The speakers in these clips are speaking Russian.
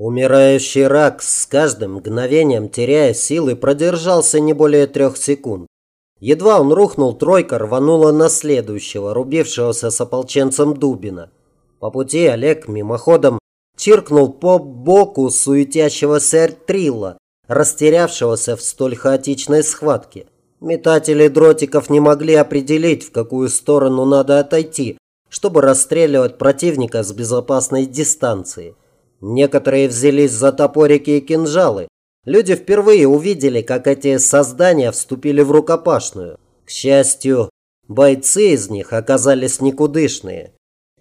Умирающий рак с каждым мгновением, теряя силы, продержался не более трех секунд. Едва он рухнул, тройка рванула на следующего, рубившегося с ополченцем Дубина. По пути Олег мимоходом чиркнул по боку суетящегося Трилла, растерявшегося в столь хаотичной схватке. Метатели дротиков не могли определить, в какую сторону надо отойти, чтобы расстреливать противника с безопасной дистанции. Некоторые взялись за топорики и кинжалы. Люди впервые увидели, как эти создания вступили в рукопашную. К счастью, бойцы из них оказались никудышные.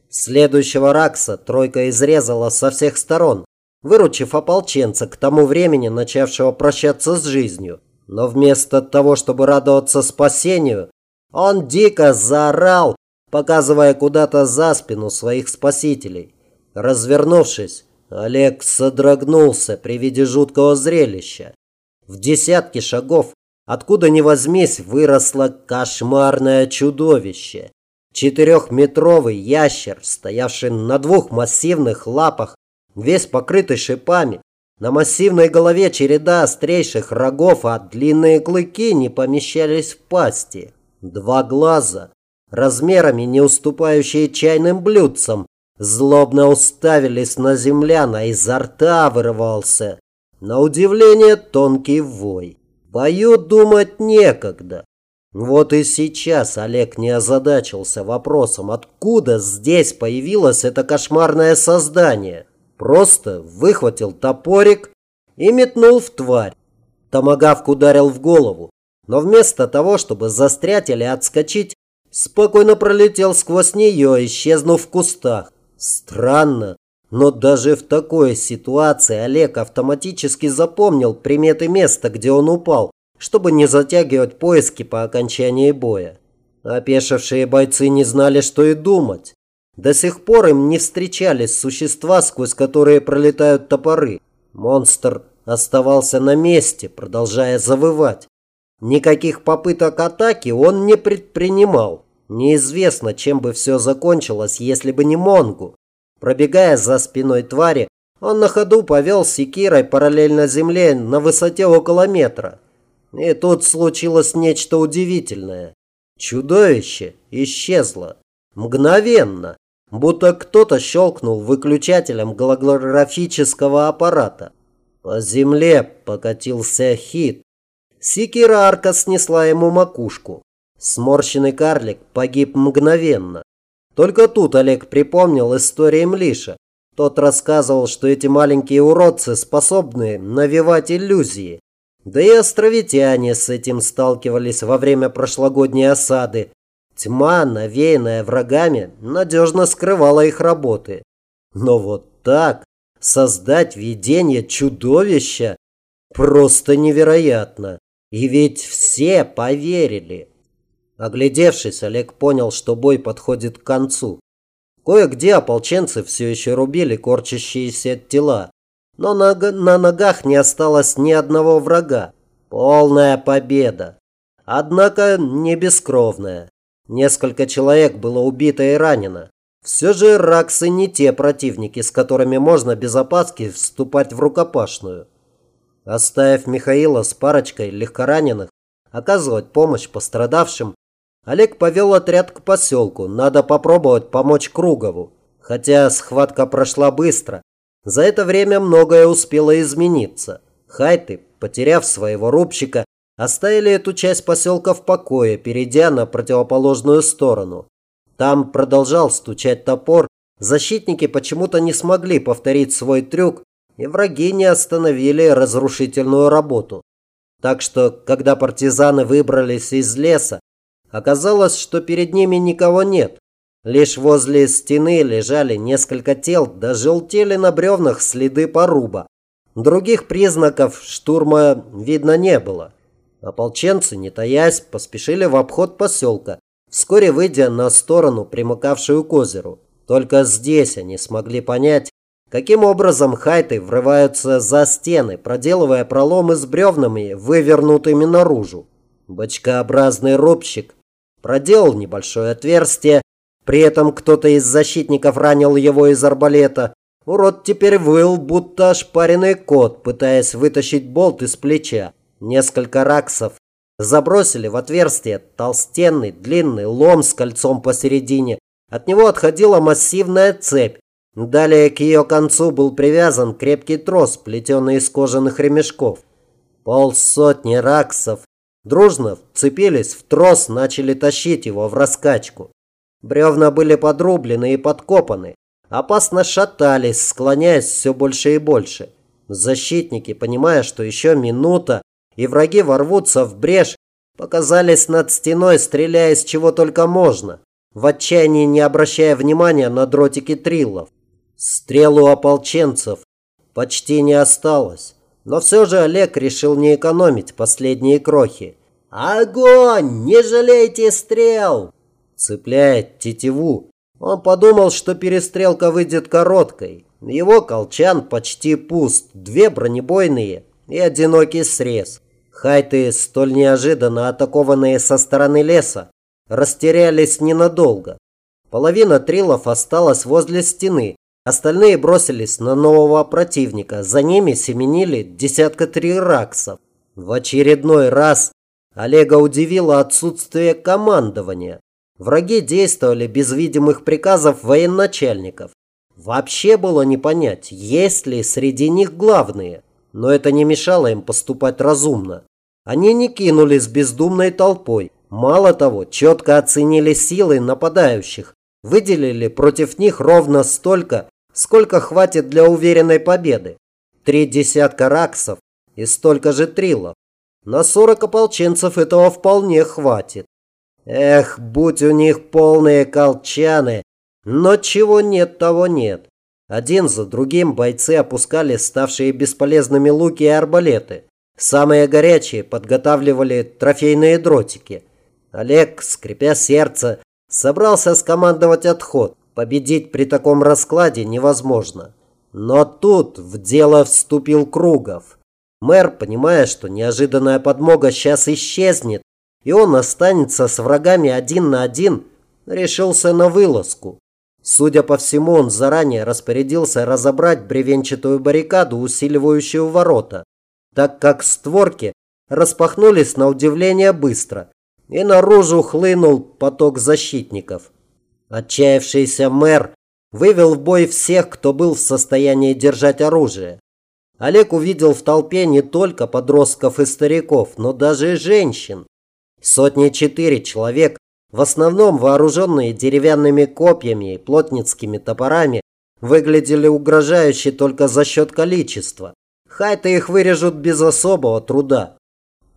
Следующего Ракса тройка изрезала со всех сторон, выручив ополченца к тому времени, начавшего прощаться с жизнью. Но вместо того, чтобы радоваться спасению, он дико заорал, показывая куда-то за спину своих спасителей. Развернувшись, Олег содрогнулся при виде жуткого зрелища. В десятки шагов, откуда ни возьмись, выросло кошмарное чудовище. Четырехметровый ящер, стоявший на двух массивных лапах, весь покрытый шипами. На массивной голове череда острейших рогов, а длинные клыки не помещались в пасти. Два глаза, размерами не уступающие чайным блюдцам, злобно уставились на землян, а изо рта вырывался, на удивление, тонкий вой. Бою думать некогда. Вот и сейчас Олег не озадачился вопросом, откуда здесь появилось это кошмарное создание. Просто выхватил топорик и метнул в тварь. Томагавк ударил в голову, но вместо того, чтобы застрять или отскочить, спокойно пролетел сквозь нее, исчезнув в кустах. Странно, но даже в такой ситуации Олег автоматически запомнил приметы места, где он упал, чтобы не затягивать поиски по окончании боя. Опешившие бойцы не знали, что и думать. До сих пор им не встречались существа, сквозь которые пролетают топоры. Монстр оставался на месте, продолжая завывать. Никаких попыток атаки он не предпринимал. Неизвестно, чем бы все закончилось, если бы не Монгу. Пробегая за спиной твари, он на ходу повел секирой параллельно земле на высоте около метра. И тут случилось нечто удивительное. Чудовище исчезло. Мгновенно. Будто кто-то щелкнул выключателем голографического аппарата. По земле покатился хит. Секира арка снесла ему макушку. Сморщенный карлик погиб мгновенно. Только тут Олег припомнил историю Млиша. Тот рассказывал, что эти маленькие уродцы способны навевать иллюзии. Да и островитяне с этим сталкивались во время прошлогодней осады. Тьма, навеянная врагами, надежно скрывала их работы. Но вот так создать видение чудовища просто невероятно. И ведь все поверили. Оглядевшись, Олег понял, что бой подходит к концу. Кое-где ополченцы все еще рубили корчащиеся тела, но на, на ногах не осталось ни одного врага. Полная победа. Однако не бескровная. Несколько человек было убито и ранено. Все же раксы не те противники, с которыми можно без опаски вступать в рукопашную. Оставив Михаила с парочкой легкораненых, оказывать помощь пострадавшим, Олег повел отряд к поселку. Надо попробовать помочь Кругову. Хотя схватка прошла быстро. За это время многое успело измениться. Хайты, потеряв своего рубщика, оставили эту часть поселка в покое, перейдя на противоположную сторону. Там продолжал стучать топор. Защитники почему-то не смогли повторить свой трюк, и враги не остановили разрушительную работу. Так что, когда партизаны выбрались из леса, Оказалось, что перед ними никого нет. Лишь возле стены лежали несколько тел, да желтели на бревнах следы поруба. Других признаков штурма видно не было. Ополченцы, не таясь, поспешили в обход поселка, вскоре выйдя на сторону, примыкавшую к озеру. Только здесь они смогли понять, каким образом хайты врываются за стены, проделывая проломы с бревнами, вывернутыми наружу. Бочкообразный рубщик проделал небольшое отверстие, при этом кто-то из защитников ранил его из арбалета. Урод теперь выл, будто ошпаренный кот, пытаясь вытащить болт из плеча. Несколько раксов забросили в отверстие толстенный длинный лом с кольцом посередине. От него отходила массивная цепь. Далее к ее концу был привязан крепкий трос, плетеный из кожаных ремешков. Полсотни раксов дружно вцепились в трос, начали тащить его в раскачку. Бревна были подрублены и подкопаны опасно шатались, склоняясь все больше и больше. Защитники, понимая, что еще минута, и враги ворвутся в брешь, показались над стеной, стреляя с чего только можно, в отчаянии не обращая внимания на дротики триллов. Стрелу ополченцев почти не осталось, но все же Олег решил не экономить последние крохи. «Огонь! Не жалейте стрел!» Цепляя тетиву, он подумал, что перестрелка выйдет короткой. Его колчан почти пуст, две бронебойные и одинокий срез. Хайты, столь неожиданно атакованные со стороны леса, растерялись ненадолго. Половина трилов осталась возле стены, остальные бросились на нового противника. За ними семенили десятка три раксов. В очередной раз Олега удивило отсутствие командования. Враги действовали без видимых приказов военачальников. Вообще было не понять, есть ли среди них главные. Но это не мешало им поступать разумно. Они не кинулись бездумной толпой. Мало того, четко оценили силы нападающих. Выделили против них ровно столько, сколько хватит для уверенной победы. Три десятка раксов и столько же трилов. На 40 ополченцев этого вполне хватит. Эх, будь у них полные колчаны. Но чего нет, того нет. Один за другим бойцы опускали ставшие бесполезными луки и арбалеты. Самые горячие подготавливали трофейные дротики. Олег, скрипя сердце, собрался скомандовать отход. Победить при таком раскладе невозможно. Но тут в дело вступил Кругов. Мэр, понимая, что неожиданная подмога сейчас исчезнет, и он останется с врагами один на один, решился на вылазку. Судя по всему, он заранее распорядился разобрать бревенчатую баррикаду, усиливающую ворота, так как створки распахнулись на удивление быстро, и наружу хлынул поток защитников. Отчаявшийся мэр вывел в бой всех, кто был в состоянии держать оружие. Олег увидел в толпе не только подростков и стариков, но даже женщин. Сотни четыре человек, в основном вооруженные деревянными копьями и плотницкими топорами, выглядели угрожающе только за счет количества. Хайты их вырежут без особого труда.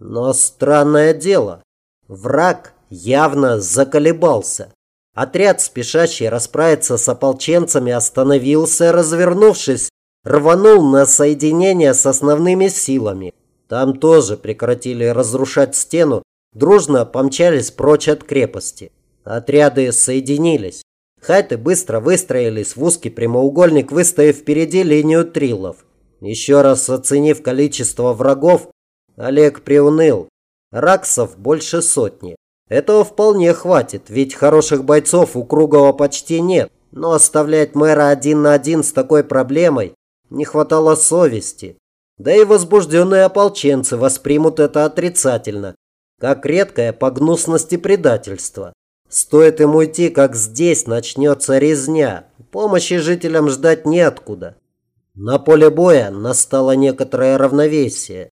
Но странное дело, враг явно заколебался. Отряд, спешащий расправиться с ополченцами, остановился, развернувшись, рванул на соединение с основными силами. Там тоже прекратили разрушать стену дружно помчались прочь от крепости. Отряды соединились. Хайты быстро выстроились в узкий прямоугольник, выставив впереди линию трилов. Еще раз оценив количество врагов, Олег приуныл. Раксов больше сотни. Этого вполне хватит, ведь хороших бойцов у Кругова почти нет. Но оставлять мэра один на один с такой проблемой не хватало совести. Да и возбужденные ополченцы воспримут это отрицательно, как редкое по гнусности предательство. Стоит им уйти, как здесь начнется резня. Помощи жителям ждать неоткуда. На поле боя настало некоторое равновесие.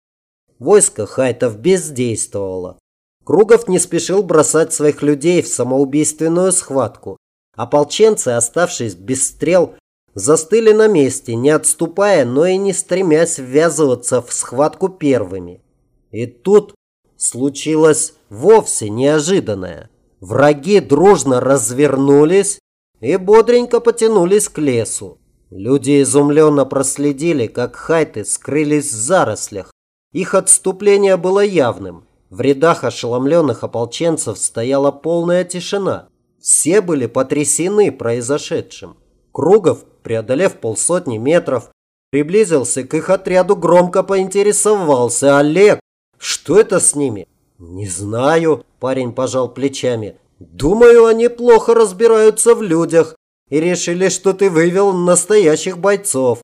Войско хайтов бездействовало. Кругов не спешил бросать своих людей в самоубийственную схватку. Ополченцы, оставшись без стрел, застыли на месте, не отступая, но и не стремясь ввязываться в схватку первыми. И тут случилось вовсе неожиданное. Враги дружно развернулись и бодренько потянулись к лесу. Люди изумленно проследили, как хайты скрылись в зарослях. Их отступление было явным. В рядах ошеломленных ополченцев стояла полная тишина. Все были потрясены произошедшим. Кругов, преодолев полсотни метров, приблизился к их отряду, громко поинтересовался. «Олег, что это с ними? Не знаю, парень пожал плечами. Думаю, они плохо разбираются в людях. и решили, что ты вывел настоящих бойцов.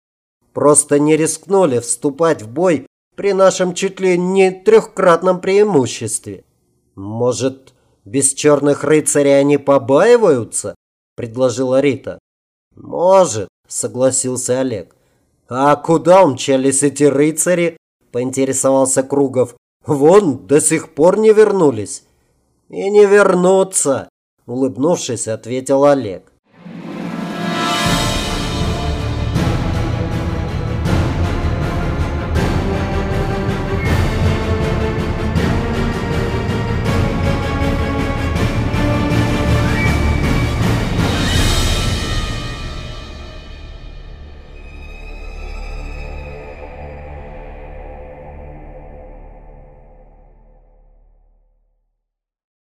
Просто не рискнули вступать в бой при нашем чуть ли не трехкратном преимуществе. Может, без черных рыцарей они побаиваются? Предложила Рита. Может, согласился Олег. А куда умчались эти рыцари? Поинтересовался Кругов. Вон, до сих пор не вернулись. И не вернутся, улыбнувшись, ответил Олег.